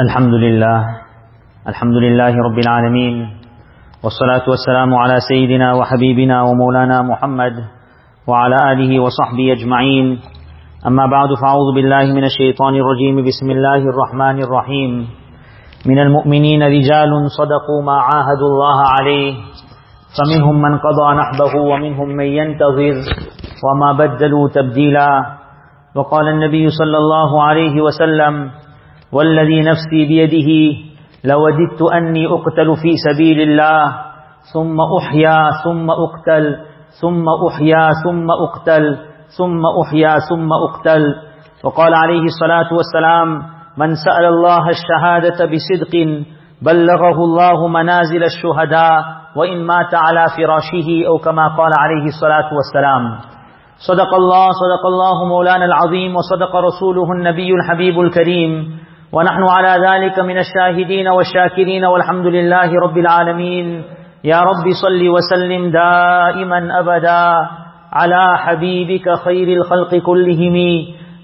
الحمد لله الحمد لله رب العالمين والصلاة والسلام على سيدنا وحبيبنا ومولانا محمد وعلى آله وصحبه أجمعين أما بعد فأعوذ بالله من الشيطان الرجيم بسم الله الرحمن الرحيم من المؤمنين رجال صدقوا ما عاهدوا الله عليه فمنهم من قضى نحبه ومنهم من ينتظر وما بدلوا تبديلا وقال النبي صلى الله عليه وسلم والذي نفسي بيده لوددت أني أقتل في سبيل الله ثم أحيا ثم أقتل ثم أحيا ثم أقتل ثم أحيا ثم أقتل. وقال عليه الصلاة والسلام من سأل الله الشهادة بصدق بلغه الله منازل الشهداء وإن مات على فراشه أو كما قال عليه الصلاة والسلام. صدق الله صدق الله مولانا العظيم وصدق رسوله النبي الحبيب الكريم. ونحن على ذلك من الشاهدين والشاكرين والحمد لله رب العالمين. يا رب صل وسلم دائما أبدا على حبيبك خير الخلق كلهم.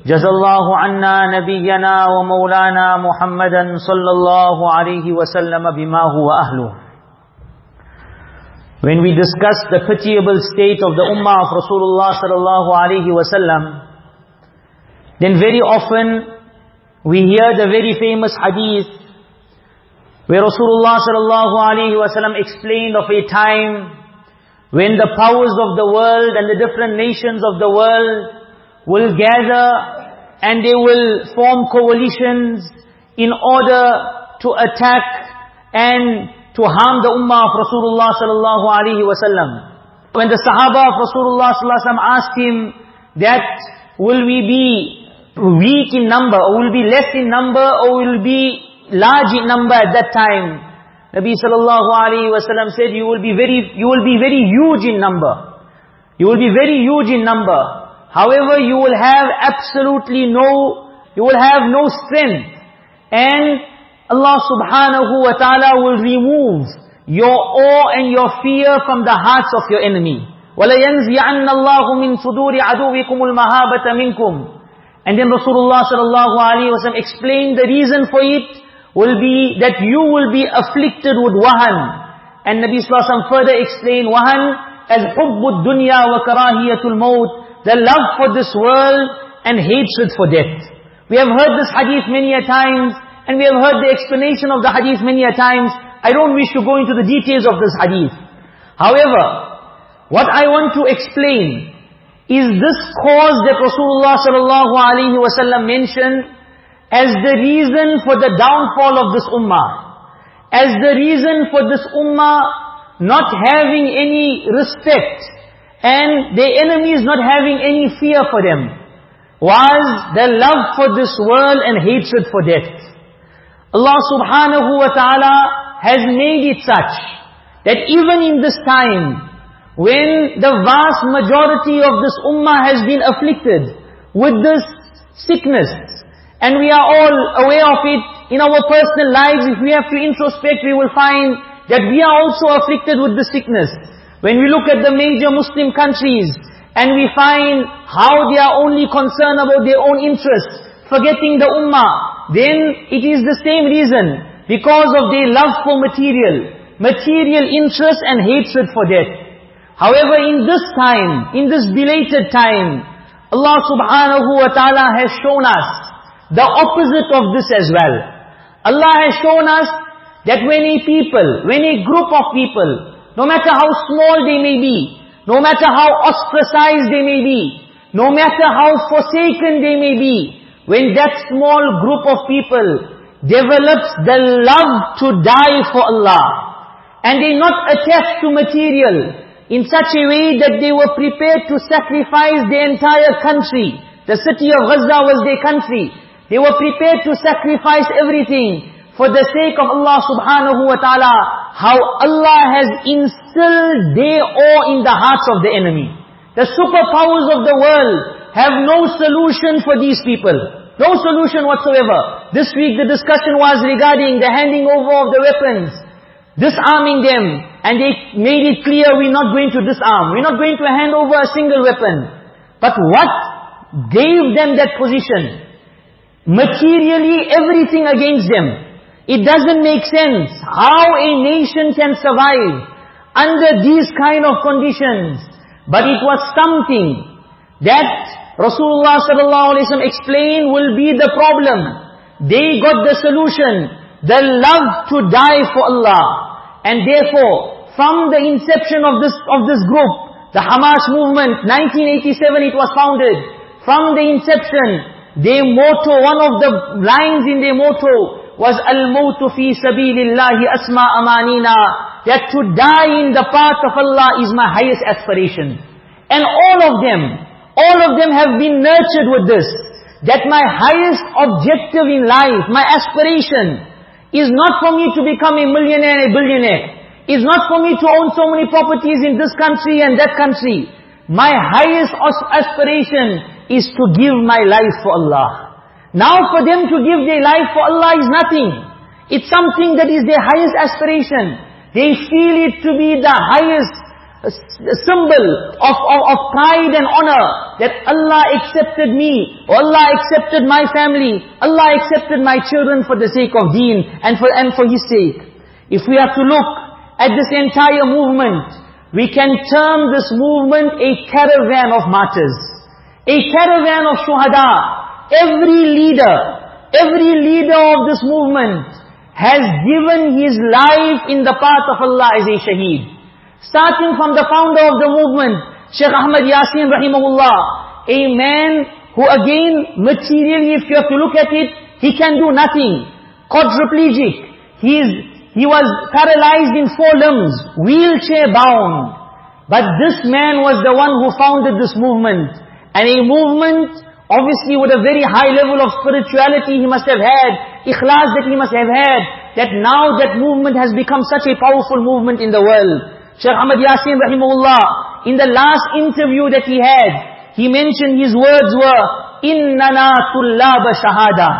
جزى الله عنا نبينا ومولانا محمدا صلى الله عليه وسلم بما هو أهله. When we discuss the pitiable state of the ummah of Rasulullah sallallahu alaihi wasallam, then very often we hear the very famous hadith where Rasulullah sallallahu alaihi wasallam explained of a time when the powers of the world and the different nations of the world will gather and they will form coalitions in order to attack and to harm the ummah of Rasulullah sallallahu alaihi wasallam. When the Sahaba of Rasulullah sallallahu asked him that will we be weak in number or will be less in number or will be large in number at that time, Nabi sallallahu alaihi wasallam said you will be very you will be very huge in number. You will be very huge in number. However, you will have absolutely no you will have no strength and Allah subhanahu wa ta'ala will remove your awe and your fear from the hearts of your enemy. وَلَيَنْزِعَنَّ اللَّهُ مِنْ صُدُورِ عَدُوِكُمُ الْمَهَابَةَ مِنْكُمْ and then Rasulullah sallallahu alaihi wasallam explained the reason for it will be that you will be afflicted with wahan. And Nabi sallallahu further explained wahan as hubbud dunya wa karahiyatul maut, the love for this world and hatred for death. We have heard this hadith many a times and we have heard the explanation of the hadith many a times. I don't wish to go into the details of this hadith. However, what I want to explain is this cause that Rasulullah sallallahu alaihi wasallam mentioned as the reason for the downfall of this ummah. As the reason for this ummah not having any respect and their enemies not having any fear for them was the love for this world and hatred for death. Allah subhanahu wa ta'ala has made it such that even in this time, when the vast majority of this ummah has been afflicted with this sickness, and we are all aware of it in our personal lives, if we have to introspect, we will find that we are also afflicted with the sickness. When we look at the major Muslim countries, and we find how they are only concerned about their own interests, forgetting the ummah, then it is the same reason. Because of their love for material, material interest and hatred for death. However, in this time, in this belated time, Allah subhanahu wa ta'ala has shown us the opposite of this as well. Allah has shown us that when a people, when a group of people, no matter how small they may be, no matter how ostracized they may be, no matter how forsaken they may be, when that small group of people develops the love to die for Allah, and they not attached to material, in such a way that they were prepared to sacrifice the entire country. The city of Gaza was their country. They were prepared to sacrifice everything for the sake of Allah subhanahu wa ta'ala. How Allah has instilled their awe in the hearts of the enemy. The superpowers of the world have no solution for these people. No solution whatsoever. This week the discussion was regarding the handing over of the weapons, disarming them, and they made it clear we're not going to disarm. We're not going to hand over a single weapon. But what gave them that position? materially everything against them. It doesn't make sense how a nation can survive under these kind of conditions. But it was something that Rasulullah ﷺ explained will be the problem. They got the solution. The love to die for Allah. And therefore, from the inception of this, of this group, the Hamas movement, 1987 it was founded. From the inception, their motto, one of the lines in their motto was al-mawtu fi sabilillahi asma amanina that to die in the path of Allah is my highest aspiration. And all of them, all of them have been nurtured with this. That my highest objective in life, my aspiration, is not for me to become a millionaire and a billionaire. Is not for me to own so many properties in this country and that country. My highest aspiration is to give my life for Allah. Now for them to give their life for Allah is nothing. It's something that is their highest aspiration. They feel it to be the highest uh, symbol of, of, of pride and honor that Allah accepted me, Allah accepted my family, Allah accepted my children for the sake of deen and for, and for His sake. If we have to look at this entire movement, we can term this movement a caravan of martyrs. A caravan of shuhada. Every leader, every leader of this movement has given his life in the path of Allah as a shaheed. Starting from the founder of the movement, Sheikh Ahmad Yasin rahimahullah, a man who again, materially, if you have to look at it, he can do nothing. Quadriplegic. He, is, he was paralyzed in four limbs, wheelchair bound. But this man was the one who founded this movement. And a movement Obviously with a very high level of spirituality he must have had, ikhlas that he must have had, that now that movement has become such a powerful movement in the world. Shaykh Ahmad Yasin rahimahullah, in the last interview that he had, he mentioned his words were, إِنَّنَا تُلَّابَ shahada.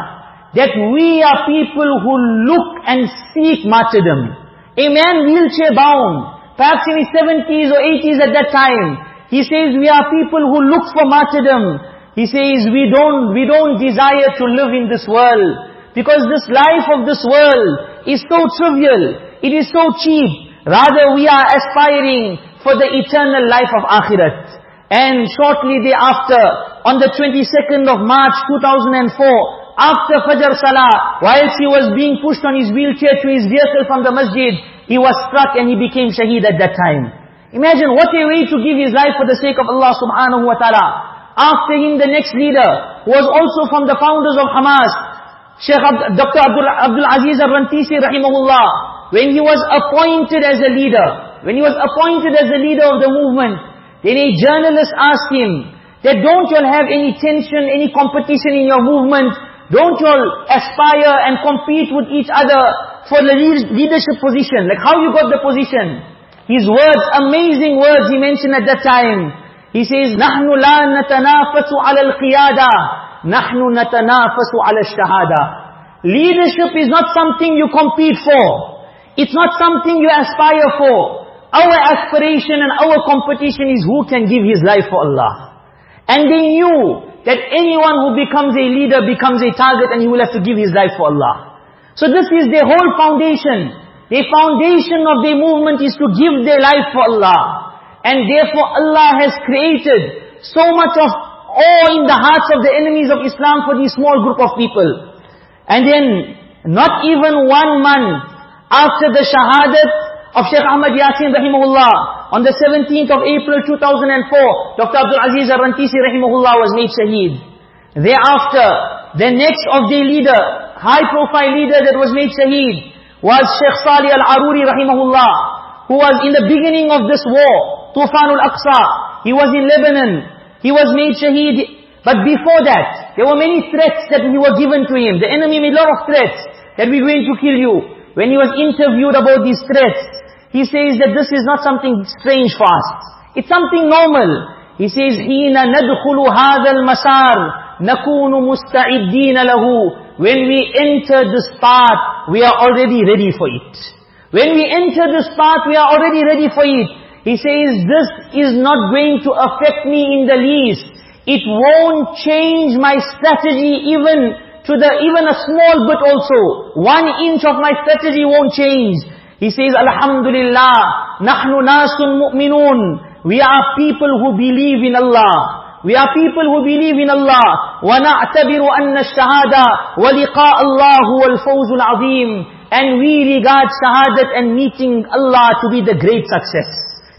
That we are people who look and seek martyrdom. A man wheelchair bound, perhaps in his 70s or 80s at that time, he says we are people who look for martyrdom. He says, we don't, we don't desire to live in this world. Because this life of this world is so trivial. It is so cheap. Rather we are aspiring for the eternal life of Akhirat. And shortly thereafter, on the 22nd of March 2004, after Fajr Salah, whilst he was being pushed on his wheelchair to his vehicle from the masjid, he was struck and he became shaheed at that time. Imagine what a way to give his life for the sake of Allah subhanahu wa ta'ala. After him, the next leader was also from the founders of Hamas, Sheikh Ab Dr. Abdul, Abdul Aziz al-Rantisi rahimahullah When he was appointed as a leader, when he was appointed as the leader of the movement, then a journalist asked him, that don't you all have any tension, any competition in your movement? Don't you all aspire and compete with each other for the leadership position? Like how you got the position? His words, amazing words he mentioned at that time. He says, نحن لا نتنافس على القيادة نحن نتنافس على الشهادة Leadership is not something you compete for. It's not something you aspire for. Our aspiration and our competition is who can give his life for Allah. And they knew that anyone who becomes a leader becomes a target and he will have to give his life for Allah. So this is their whole foundation. The foundation of their movement is to give their life for Allah. And therefore Allah has created so much of awe in the hearts of the enemies of Islam for this small group of people. And then, not even one month after the shahadat of Sheikh Ahmad Yasin rahimahullah, on the 17th of April 2004, Dr. Abdul Aziz al-Rantisi rahimahullah was made shaheed. Thereafter, the next of the leader, high profile leader that was made shaheed, was Sheikh Salih al-Aruri rahimahullah, who was in the beginning of this war, Tufan al-Aqsa. He was in Lebanon. He was made shaheed. But before that, there were many threats that were given to him. The enemy made a lot of threats that we're going to kill you. When he was interviewed about these threats, he says that this is not something strange for us. It's something normal. He says, حِينَ نَدْخُلُ هَذَا الْمَسَارِ نَكُونُ مُسْتَعِدِّينَ لَهُ When we enter this path, we are already ready for it. When we enter this path, we are already ready for it. He says, this is not going to affect me in the least. It won't change my strategy even to the even a small bit also. One inch of my strategy won't change. He says, Alhamdulillah, nahnu nasun mu'minun. We are people who believe in Allah. We are people who believe in Allah. وَنَعْتَبِرُ أَنَّ الشَّهَادَةِ وَلِقَاءَ اللَّهُ وَالْفَوْزُ الْعَظِيمُ And we regard shahadat and meeting Allah to be the great success.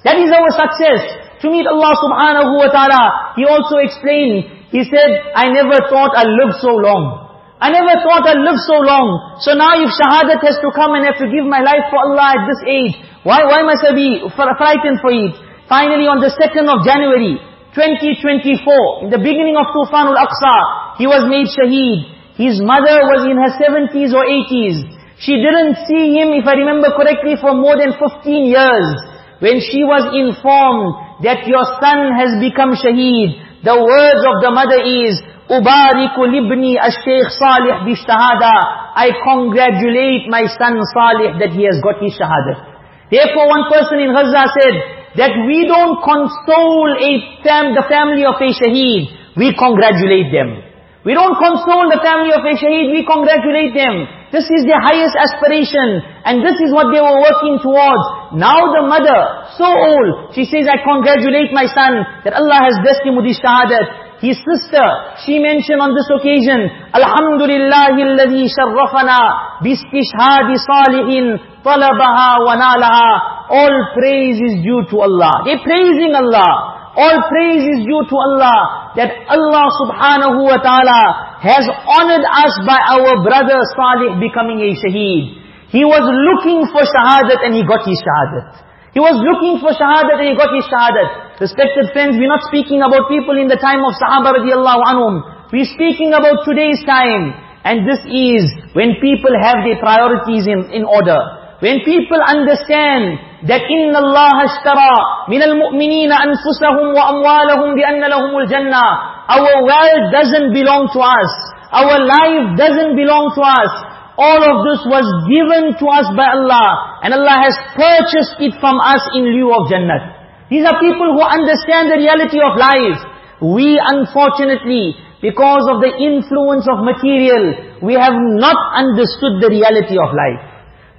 That is our success to meet Allah subhanahu wa ta'ala. He also explained, he said, I never thought I'd live so long. I never thought I'd live so long. So now if shahadat has to come and have to give my life for Allah at this age, why, why must I be frightened for it? Finally on the 2nd of January, 2024, in the beginning of Tufan al-Aqsa, he was made shaheed. His mother was in her 70s or 80s. She didn't see him, if I remember correctly, for more than 15 years. When she was informed that your son has become shaheed. The words of the mother is, Ubariku libni ash-Sheikh Salih bi shahada. I congratulate my son Salih that he has got his shahada. Therefore one person in Gaza said that we don't console a fam the family of a shaheed. We congratulate them. We don't console the family of a shaheed, we congratulate them. This is their highest aspiration, and this is what they were working towards. Now the mother, so old, she says, I congratulate my son that Allah has blessed him with his shahadat. His sister, she mentioned on this occasion, Alhamdulillah alladhi sharrafana bistishhadi salihin talabaha wa nalaha. All praise is due to Allah. They're praising Allah. All praise is due to Allah, that Allah subhanahu wa ta'ala has honored us by our brother Salih becoming a shaheed. He was looking for shahadat and he got his shahadat. He was looking for shahadat and he got his shahadat. Respected friends, we're not speaking about people in the time of Sahaba radiallahu anhum. We're speaking about today's time. And this is when people have their priorities in, in order. When people understand that إِنَّ اللَّهَ اشْتَرَى مِنَ الْمُؤْمِنِينَ أَنفُسَهُمْ وَأَمْوَالَهُمْ بِأَنَّ لَهُمُ الْجَنَّةِ Our wealth doesn't belong to us. Our life doesn't belong to us. All of this was given to us by Allah. And Allah has purchased it from us in lieu of Jannah. These are people who understand the reality of life. We unfortunately, because of the influence of material, we have not understood the reality of life.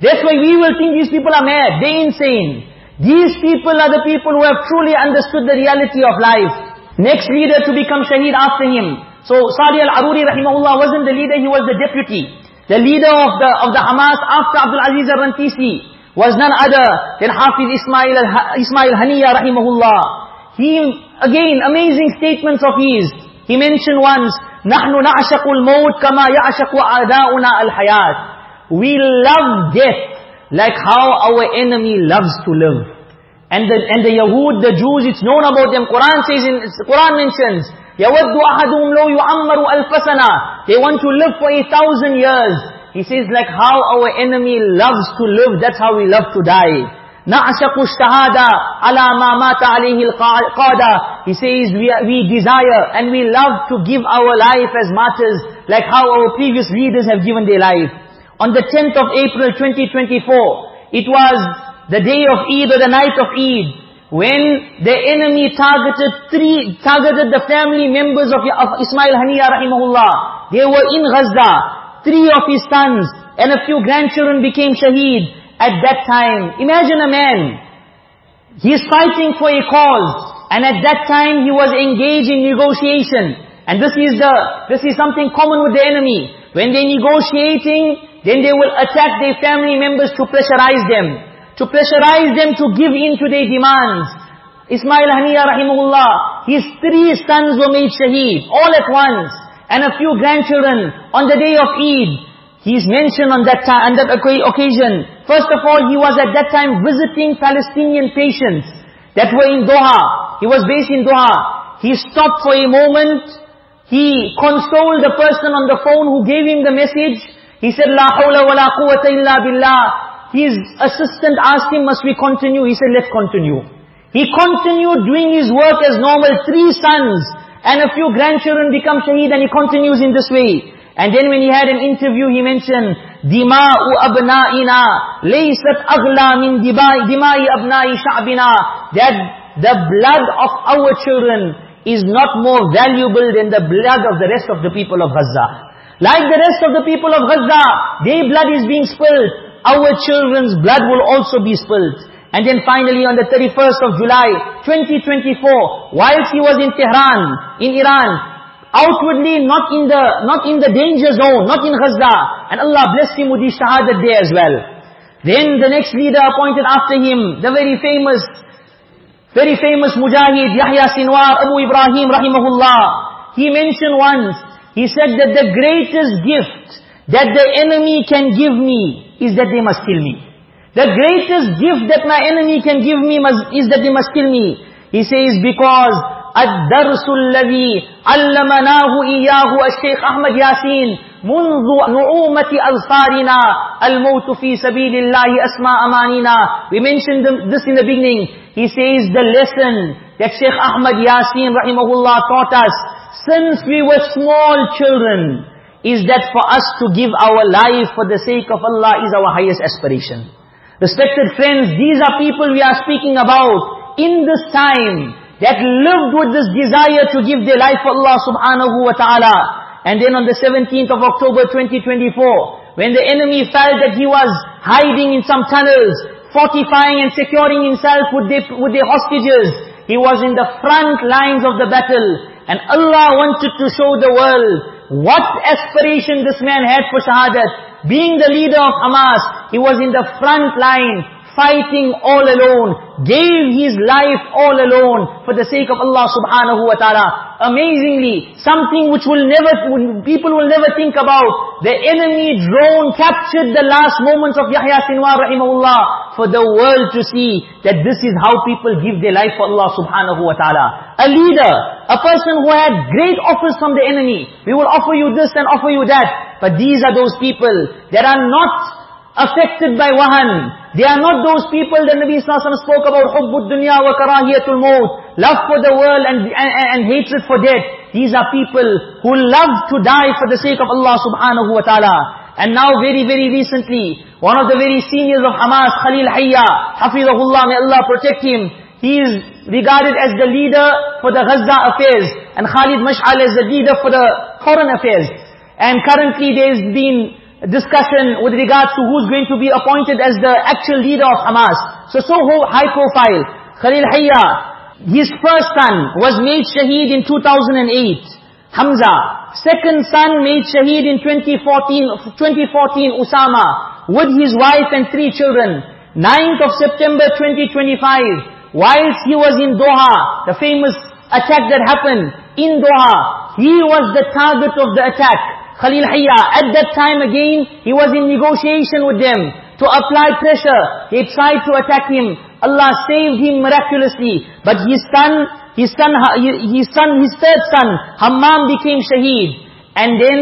That's why we will think these people are mad, they're insane. These people are the people who have truly understood the reality of life. Next leader to become shaheed after him. So Sadi al-Aruri rahimahullah wasn't the leader, he was the deputy. The leader of the of the Hamas after Abdul Aziz al-Rantisi was none other than Hafiz Ismail Ismail Haniya rahimahullah. He again amazing statements of his. He mentioned once, نحن نعشق الموت كما kama ya'shaqu الحياة. We love death like how our enemy loves to live. And the, and the Yahud, the Jews, it's known about them. Quran says, in, Quran mentions, يَوَدُّ أَحَدُهُمْ لَوْ يُعَمَّرُ أَلْفَسَنَا They want to live for a thousand years. He says, like how our enemy loves to live, that's how we love to die. نَعْشَقُ الشَّهَادَةِ عَلَى مَا مَاتَ عَلَيْهِ الْقَادَةِ He says, we, we desire and we love to give our life as martyrs, like how our previous leaders have given their life. On the 10th of April 2024, it was the day of Eid or the night of Eid, when the enemy targeted three, targeted the family members of, of Ismail Haniya rahimahullah. They were in Gaza. Three of his sons and a few grandchildren became shaheed at that time. Imagine a man. He is fighting for a cause. And at that time he was engaged in negotiation. And this is the, this is something common with the enemy. When they're negotiating, then they will attack their family members to pressurize them. To pressurize them to give in to their demands. Ismail Haniya rahimahullah, his three sons were made shaheed, all at once. And a few grandchildren on the day of Eid. He is mentioned on that time, on that occasion. First of all, he was at that time visiting Palestinian patients that were in Doha. He was based in Doha. He stopped for a moment. He consoled the person on the phone who gave him the message. He said, La hawla wa la quwwata illa billah. His assistant asked him, must we continue? He said, let's continue. He continued doing his work as normal. Three sons and a few grandchildren become shaheed and he continues in this way. And then when he had an interview, he mentioned, دِمَاءُ أَبْنَائِنَا لَيْسَتْ أَغْلَى مِنْ دِمَاءِ أَبْنَاءِ شَعْبِنَا That the blood of our children is not more valuable than the blood of the rest of the people of Gaza. Like the rest of the people of Gaza, their blood is being spilled. Our children's blood will also be spilled. And then finally on the 31st of July, 2024, whilst he was in Tehran, in Iran, outwardly not in the, not in the danger zone, not in Gaza, and Allah blessed him with his shahadat there as well. Then the next leader appointed after him, the very famous, very famous Mujahid, Yahya Sinwar, Abu Ibrahim rahimahullah. He mentioned once, he said that the greatest gift that the enemy can give me is that they must kill me. The greatest gift that my enemy can give me must, is that they must kill me. He says, because الدرس الذي علمناه إياه الشيخ أحمد ياسين منذ نعومة أظفارنا الموت في سبيل الله أسمى أمانينا We mentioned this in the beginning. He says the lesson that Sheikh Ahmad Yasin rahimahullah taught us since we were small children is that for us to give our life for the sake of Allah is our highest aspiration. Respected friends, these are people we are speaking about in this time that lived with this desire to give their life for Allah subhanahu wa ta'ala. And then on the 17th of October 2024, when the enemy felt that he was hiding in some tunnels, fortifying and securing himself with their, with their hostages, he was in the front lines of the battle. And Allah wanted to show the world what aspiration this man had for shahadat. Being the leader of Hamas, he was in the front line, fighting all alone, gave his life all alone for the sake of Allah subhanahu wa ta'ala. Amazingly, something which will never, people will never think about. The enemy drone captured the last moments of Yahya Sinwar rahimahullah for the world to see that this is how people give their life for Allah subhanahu wa ta'ala. A leader, a person who had great offers from the enemy. We will offer you this and offer you that. But these are those people that are not affected by wahan. They are not those people that Nabi Sallallahu spoke about, hubbud dunya wa karahiyatul love for the world and, and, and, hatred for death. These are people who love to die for the sake of Allah subhanahu wa ta'ala. And now very, very recently, one of the very seniors of Hamas, Khalil Hayya, Hafizahullah, may Allah protect him, he is regarded as the leader for the Gaza affairs, and Khalid Mash'al is the leader for the foreign affairs. And currently there has been discussion with regards to who's going to be appointed as the actual leader of Hamas. So, so high profile. Khalil Hayya, his first son was made shaheed in 2008. Hamza. Second son made shaheed in 2014, 2014 Usama, with his wife and three children. 9th of September 2025, whilst he was in Doha, the famous attack that happened in Doha, he was the target of the attack. Khalil Hayya, at that time again, he was in negotiation with them to apply pressure. They tried to attack him. Allah saved him miraculously. But his son, his son, his son, his third son, Hammam became shaheed. And then,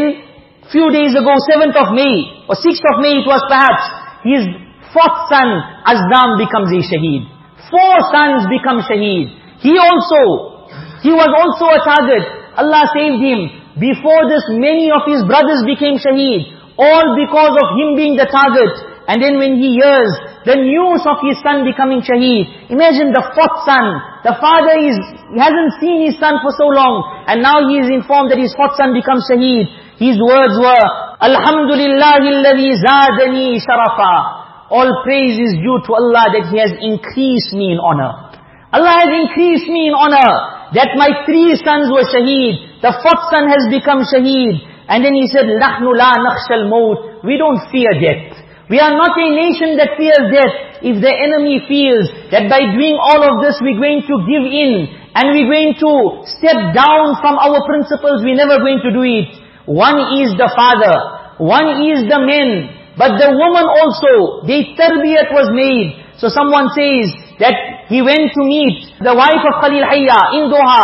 few days ago, 7th of May, or 6th of May it was perhaps, his fourth son, Azzam becomes a shaheed. Four sons become shaheed. He also, he was also a target. Allah saved him. Before this, many of his brothers became shaheed. All because of him being the target. And then when he hears the news of his son becoming shaheed, imagine the fourth son. The father is, hasn't seen his son for so long. And now he is informed that his fourth son becomes shaheed. His words were, Alhamdulillahi zadani sharafa. All praise is due to Allah that He has increased me in honor. Allah has increased me in honor that my three sons were shaheed. The fourth son has become shaheed. And then he said, نَحْنُ لَا نَخْشَ الْمَوْتِ We don't fear death. We are not a nation that fears death. If the enemy feels that by doing all of this we're going to give in and we're going to step down from our principles, we're never going to do it. One is the father. One is the men. But the woman also, the tarbiyat was made. So someone says that he went to meet the wife of Khalil Hayya in Doha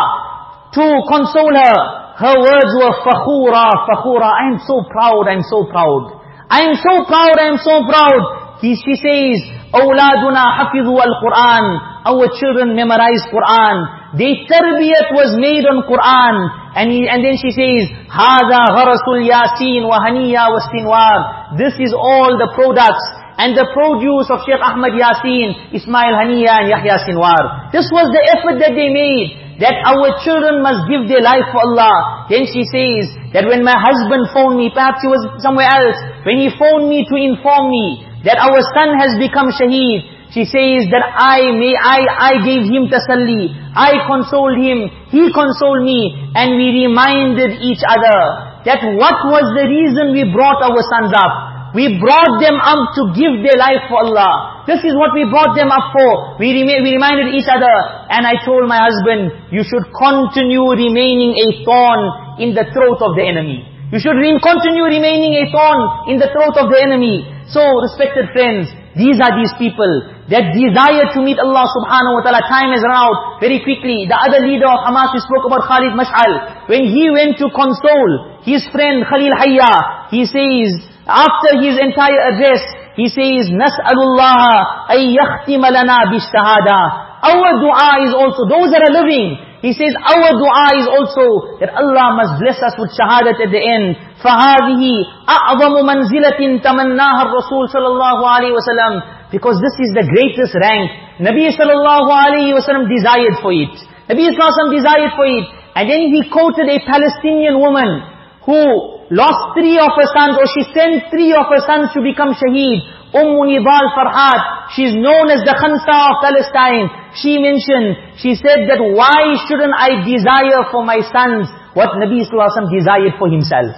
to console her. Her words were, Fakhura, Fakhura, I am so proud, I am so proud. I am so proud, I am so proud. He, she says, أولادنا حفظوا القرآن Our children memorize Quran. Their tarbiyat was made on Quran. And, he, and then she says, هذا غرس الياسين وهنيا والسنوار This is all the products and the produce of Sheikh Ahmad Yasin, Ismail Haniya and Yahya Sinwar. This was the effort that they made. that our children must give their life for Allah. Then she says that when my husband phoned me, perhaps he was somewhere else, when he phoned me to inform me that our son has become shaheed, she says that I may I I gave him tasalli, I consoled him, he consoled me, and we reminded each other that what was the reason we brought our sons up. We brought them up to give their life for Allah. This is what we brought them up for. We, we reminded each other. And I told my husband, you should continue remaining a thorn in the throat of the enemy. You should continue remaining a thorn in the throat of the enemy. So, respected friends, these are these people that desire to meet Allah subhanahu wa ta'ala. Time has run out very quickly. The other leader of Hamas, we spoke about Khalid Mash'al. When he went to console his friend Khalil Hayya, he says, after his entire address, he says, نَسْأَلُ اللَّهَ أَن يَخْتِمَ لَنَا بِالشَّهَادَةِ Our dua is also, those that are living, he says, our dua is also that Allah must bless us with shahadat at the end. فَهَذِهِ أَعْظَمُ مَنْزِلَةٍ تَمَنَّاهَا الرَّسُولُ صلى الله عليه وسلم Because this is the greatest rank. Nabi sallallahu alayhi wasallam desired for it. Nabi sallallahu desired for it. And then he quoted a Palestinian woman who lost three of her sons, or she sent three of her sons to become shaheed. Umm Nidal Farhat, she's known as the Khansa of Palestine. She mentioned, she said that why shouldn't I desire for my sons what Nabi Sallallahu Alaihi Wasallam desired for himself?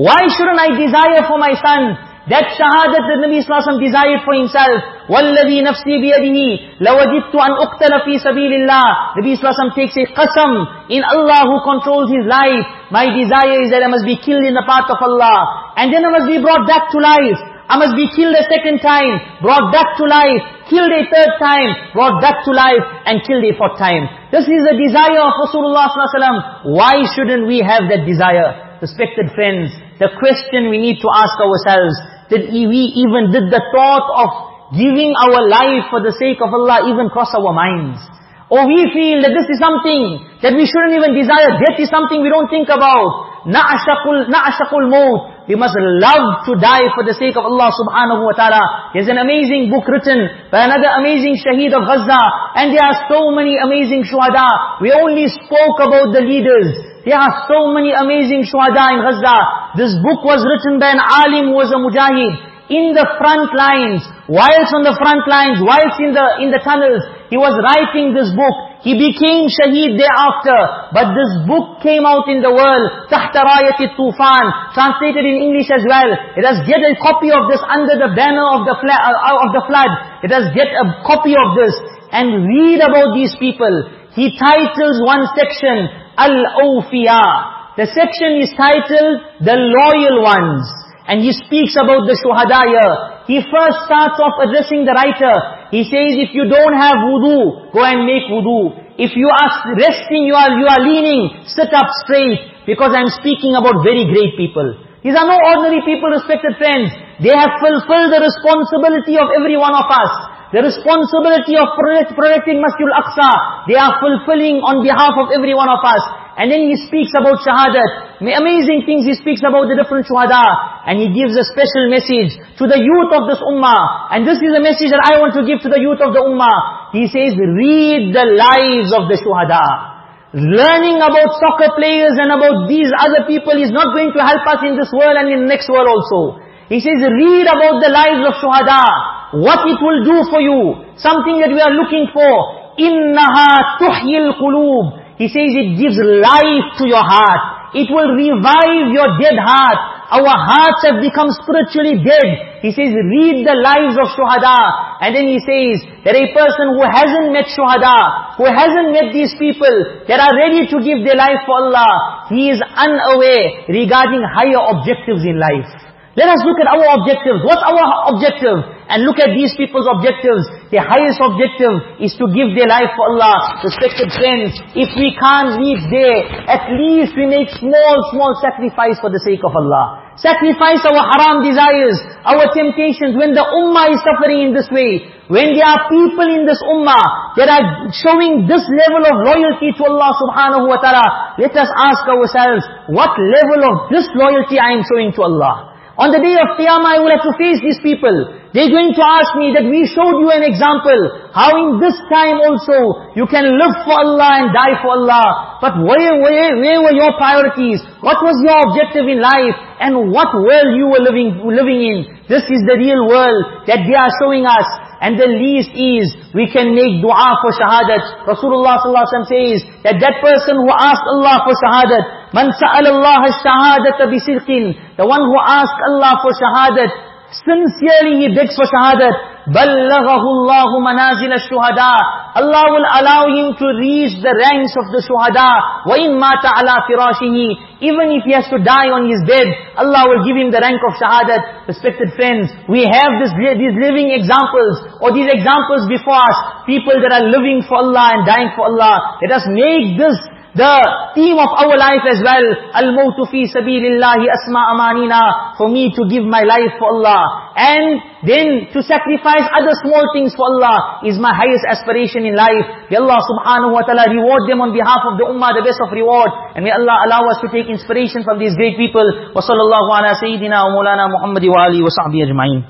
Why shouldn't I desire for my sons that shahadat that Nabi Sallallahu Alaihi Wasallam desired for himself? وَالَّذِي نَفْسِي بِيَدِهِ لَوَجِدْتُ أَنْ أُقْتَلَ فِي سَبِيلِ اللَّهِ Nabi Sallallahu Alaihi Wasallam takes a qasam in Allah who controls his life. My desire is that I must be killed in the path of Allah. And then I must be brought back to life. I must be killed a second time, brought back to life, killed a third time, brought back to life, and killed a fourth time. This is the desire of Rasulullah ﷺ. Why shouldn't we have that desire? Respected friends, the question we need to ask ourselves, did we even, did the thought of giving our life for the sake of Allah even cross our minds? Or we feel that this is something that we shouldn't even desire. Death is something we don't think about. Na'ashakul, na'ashakul maut. We must love to die for the sake of Allah subhanahu wa ta'ala. There's an amazing book written by another amazing shaheed of Gaza. And there are so many amazing shuhada. We only spoke about the leaders. There are so many amazing shuhada in Gaza. This book was written by an alim who was a mujahid. In the front lines, whilst on the front lines, whilst in the, in the tunnels, he was writing this book. He became shaheed thereafter. But this book came out in the world, تحت راية الطوفان, translated in English as well. It has get a copy of this under the banner of the, uh, of the flood. It has get a copy of this. And read about these people. He titles one section, Al-Awfiya. The section is titled, The Loyal Ones. And he speaks about the shuhada. He first starts off addressing the writer. He says, if you don't have wudu, go and make wudu. If you are resting, you are, you are leaning, sit up straight. Because I'm speaking about very great people. These are no ordinary people, respected friends. They have fulfilled the responsibility of every one of us. The responsibility of protecting Masjid al-Aqsa, they are fulfilling on behalf of every one of us. And then he speaks about shahadat. Amazing things he speaks about the different shuhada. And he gives a special message to the youth of this ummah. And this is a message that I want to give to the youth of the ummah. He says, read the lives of the shuhada. Learning about soccer players and about these other people is not going to help us in this world and in the next world also. He says, read about the lives of shuhada What it will do for you. Something that we are looking for. إِنَّهَا تُحْيِي الْقُلُوبِ he says it gives life to your heart. It will revive your dead heart. Our hearts have become spiritually dead. He says, read the lives of shuhada. And then he says, that a person who hasn't met shuhada, who hasn't met these people, that are ready to give their life for Allah, he is unaware regarding higher objectives in life. Let us look at our objectives. What's our objective? And look at these people's objectives. Their highest objective is to give their life for Allah. Respected friends, if we can't reach there, at least we make small, small sacrifice for the sake of Allah. Sacrifice our haram desires, our temptations. When the ummah is suffering in this way, when there are people in this ummah that are showing this level of loyalty to Allah subhanahu wa ta'ala, let us ask ourselves, what level of this loyalty I am showing to Allah? On the day of Qiyamah, I will have to face these people. They're going to ask me that we showed you an example, how in this time also, you can live for Allah and die for Allah. But where, where, where were your priorities? What was your objective in life? And what world you were living, living in? This is the real world that they are showing us. And the least is, we can make dua for shahadat. Rasulullah sallallahu alaihi wasallam says, that that person who asked Allah for shahadat, Man sa'al Allah shahadat bisirqin, the one who asked Allah for shahadat, Sincerely he begs for shahadat. بلّغه الله منازل الشهداء. Allah will allow him to reach the ranks of the shuhada. وَإِنْ مَاتَ عَلَى فِرَاشِهِ. Even if he has to die on his bed, Allah will give him the rank of shahadat. Respected friends, we have this, these living examples or these examples before us. People that are living for Allah and dying for Allah. Let us make this the theme of our life as well, Al-Mawtu fi sabilillahi asma amanina, for me to give my life for Allah. And then to sacrifice other small things for Allah is my highest aspiration in life. May Allah subhanahu wa ta'ala reward them on behalf of the ummah the best of reward. And may Allah allow us to take inspiration from these great people. Wa sallallahu ala sayyidina wa Muhammadi wa alihi wa sahbihi ajma'in.